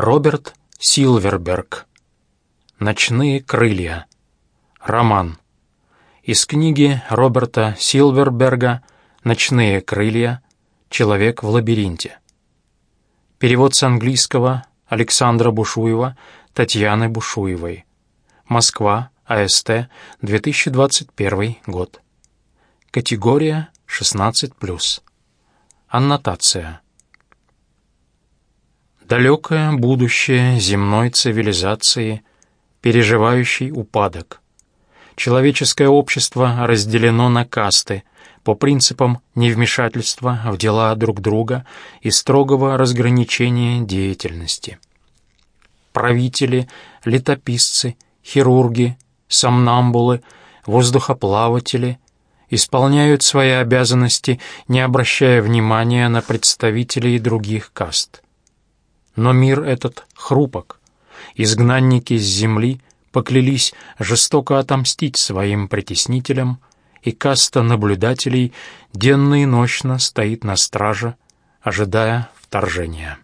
Роберт Силверберг. «Ночные крылья». Роман. Из книги Роберта Силверберга «Ночные крылья. Человек в лабиринте». Перевод с английского Александра Бушуева, Татьяны Бушуевой. Москва, АСТ, 2021 год. Категория 16+. Аннотация. Далекое будущее земной цивилизации, переживающий упадок. Человеческое общество разделено на касты по принципам невмешательства в дела друг друга и строгого разграничения деятельности. Правители, летописцы, хирурги, сомнамбулы, воздухоплаватели исполняют свои обязанности, не обращая внимания на представителей других каст – но мир этот хрупок. Изгнанники с земли поклялись жестоко отомстить своим притеснителям, и каста наблюдателей денно и ночно стоит на страже, ожидая вторжения.